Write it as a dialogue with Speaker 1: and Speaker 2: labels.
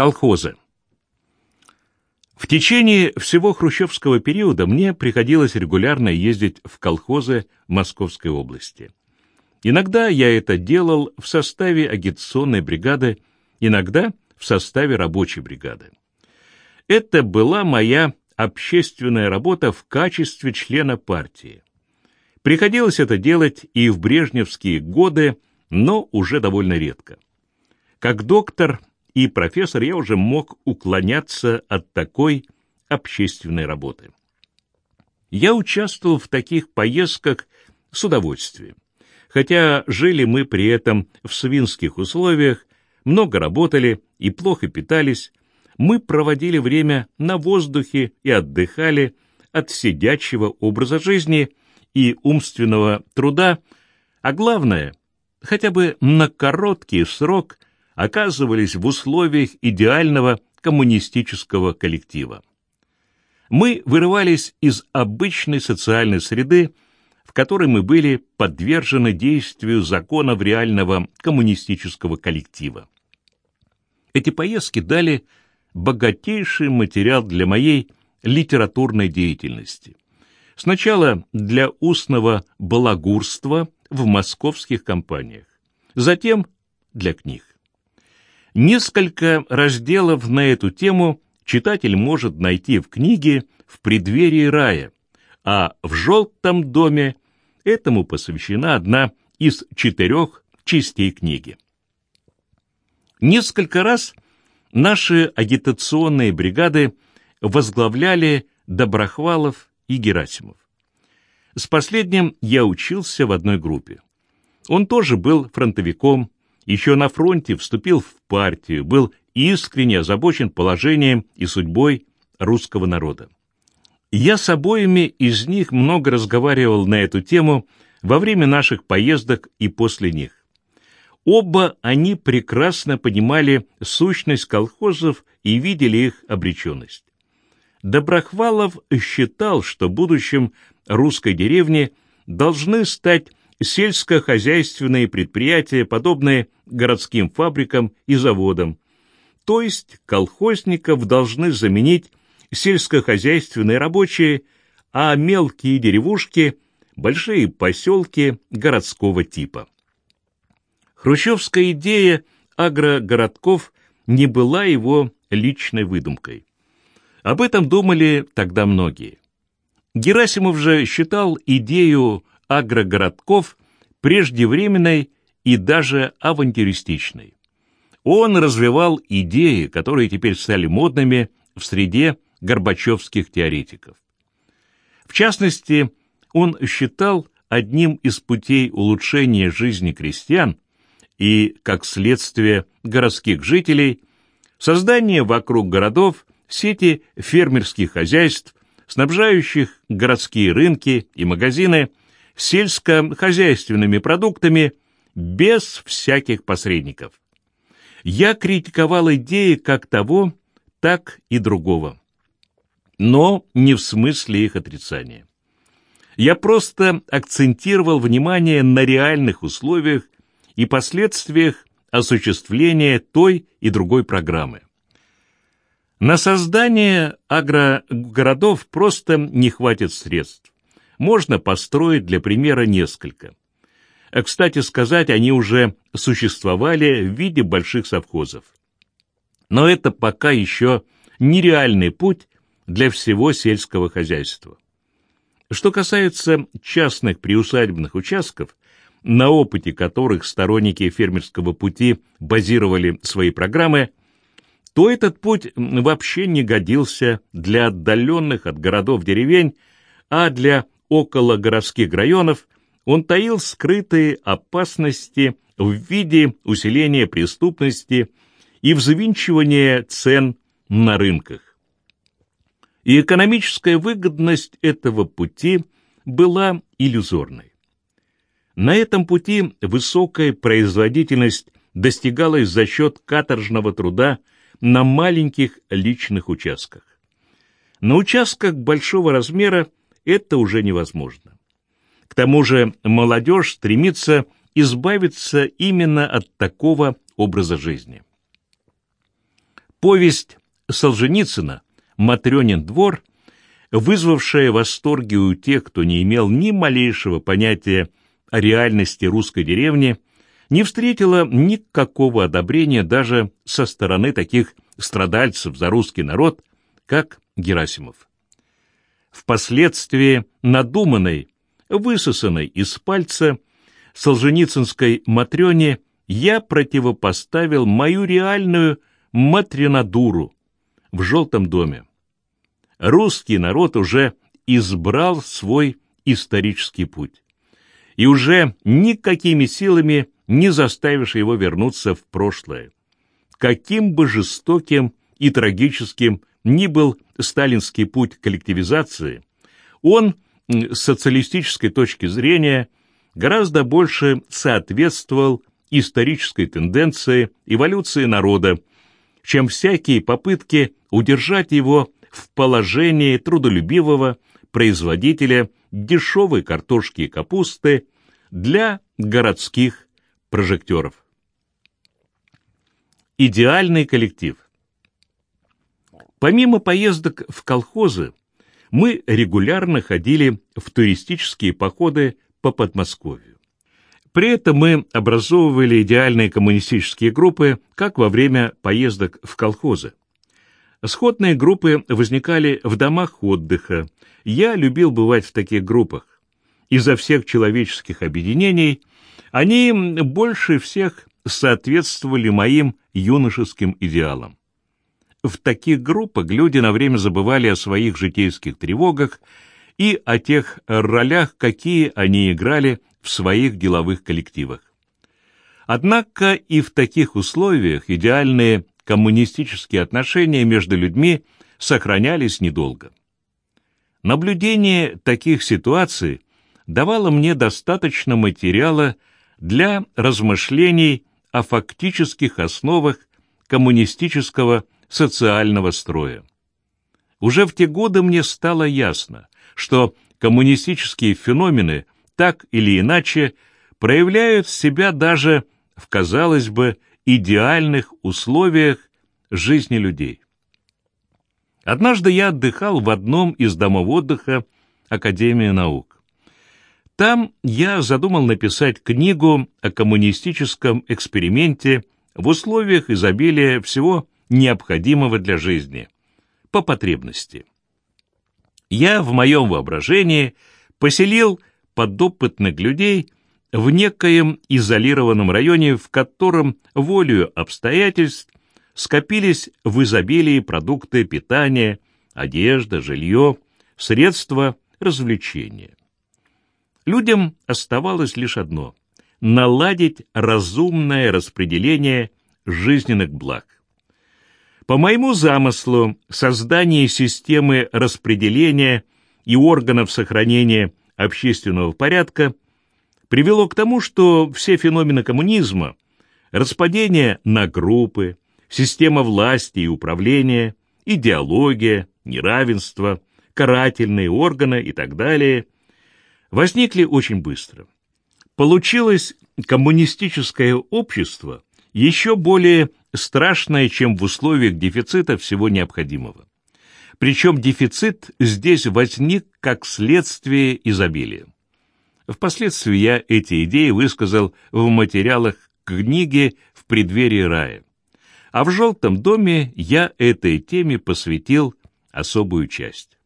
Speaker 1: Колхозы. В течение всего хрущевского периода мне приходилось регулярно ездить в колхозы Московской области. Иногда я это делал в составе агитационной бригады, иногда в составе рабочей бригады. Это была моя общественная работа в качестве члена партии. Приходилось это делать и в брежневские годы, но уже довольно редко. Как доктор и профессор я уже мог уклоняться от такой общественной работы. Я участвовал в таких поездках с удовольствием. Хотя жили мы при этом в свинских условиях, много работали и плохо питались, мы проводили время на воздухе и отдыхали от сидячего образа жизни и умственного труда, а главное, хотя бы на короткий срок оказывались в условиях идеального коммунистического коллектива. Мы вырывались из обычной социальной среды, в которой мы были подвержены действию законов реального коммунистического коллектива. Эти поездки дали богатейший материал для моей литературной деятельности. Сначала для устного балагурства в московских компаниях, затем для книг. Несколько разделов на эту тему читатель может найти в книге «В преддверии рая», а в «Желтом доме» этому посвящена одна из четырех частей книги. Несколько раз наши агитационные бригады возглавляли Доброхвалов и Герасимов. С последним я учился в одной группе. Он тоже был фронтовиком, еще на фронте вступил в партию, был искренне озабочен положением и судьбой русского народа. Я с обоими из них много разговаривал на эту тему во время наших поездок и после них. Оба они прекрасно понимали сущность колхозов и видели их обреченность. Доброхвалов считал, что будущим русской деревни должны стать сельскохозяйственные предприятия, подобные городским фабрикам и заводам, то есть колхозников должны заменить сельскохозяйственные рабочие, а мелкие деревушки – большие поселки городского типа. Хрущевская идея агрогородков не была его личной выдумкой. Об этом думали тогда многие. Герасимов же считал идею агрогородков преждевременной и даже авантюристичной. Он развивал идеи, которые теперь стали модными в среде горбачевских теоретиков. В частности, он считал одним из путей улучшения жизни крестьян и, как следствие, городских жителей, создание вокруг городов сети фермерских хозяйств, снабжающих городские рынки и магазины сельскохозяйственными продуктами без всяких посредников. Я критиковал идеи как того, так и другого. Но не в смысле их отрицания. Я просто акцентировал внимание на реальных условиях и последствиях осуществления той и другой программы. На создание агрогородов просто не хватит средств. Можно построить для примера несколько. А, кстати сказать, они уже существовали в виде больших совхозов. Но это пока еще нереальный путь для всего сельского хозяйства. Что касается частных приусадебных участков, на опыте которых сторонники фермерского пути базировали свои программы, то этот путь вообще не годился для отдаленных от городов деревень, а для окологородских районов он таил скрытые опасности в виде усиления преступности и взвинчивания цен на рынках. И экономическая выгодность этого пути была иллюзорной. На этом пути высокая производительность достигалась за счет каторжного труда на маленьких личных участках. На участках большого размера это уже невозможно. К тому же молодежь стремится избавиться именно от такого образа жизни. Повесть Солженицына «Матрёнин двор», вызвавшая восторги у тех, кто не имел ни малейшего понятия о реальности русской деревни, не встретила никакого одобрения даже со стороны таких страдальцев за русский народ, как Герасимов. Впоследствии надуманной, высосанной из пальца Солженицынской Матрёне я противопоставил мою реальную матринадуру в желтом доме. Русский народ уже избрал свой исторический путь. И уже никакими силами не заставишь его вернуться в прошлое. Каким бы жестоким и трагическим ни был сталинский путь коллективизации, он, с социалистической точки зрения, гораздо больше соответствовал исторической тенденции эволюции народа, чем всякие попытки удержать его в положении трудолюбивого производителя дешевой картошки и капусты для городских прожекторов. Идеальный коллектив. Помимо поездок в колхозы, мы регулярно ходили в туристические походы по Подмосковью. При этом мы образовывали идеальные коммунистические группы, как во время поездок в колхозы. Сходные группы возникали в домах отдыха. Я любил бывать в таких группах. Изо всех человеческих объединений они больше всех соответствовали моим юношеским идеалам. В таких группах люди на время забывали о своих житейских тревогах и о тех ролях, какие они играли в своих деловых коллективах. Однако и в таких условиях идеальные коммунистические отношения между людьми сохранялись недолго. Наблюдение таких ситуаций давало мне достаточно материала для размышлений о фактических основах коммунистического социального строя. Уже в те годы мне стало ясно, что коммунистические феномены так или иначе проявляют себя даже в, казалось бы, идеальных условиях жизни людей. Однажды я отдыхал в одном из домов отдыха Академии наук. Там я задумал написать книгу о коммунистическом эксперименте в условиях изобилия всего необходимого для жизни, по потребности. Я в моем воображении поселил подопытных людей в некоем изолированном районе, в котором волею обстоятельств скопились в изобилии продукты питания, одежда, жилье, средства развлечения. Людям оставалось лишь одно — наладить разумное распределение жизненных благ. По моему замыслу, создание системы распределения и органов сохранения общественного порядка привело к тому, что все феномены коммунизма, распадение на группы, система власти и управления, идеология, неравенство, карательные органы и так далее – возникли очень быстро. Получилось коммунистическое общество еще более страшное, чем в условиях дефицита всего необходимого. Причем дефицит здесь возник как следствие изобилия. Впоследствии я эти идеи высказал в материалах книги «В преддверии рая». А в «Желтом доме» я этой теме посвятил особую часть.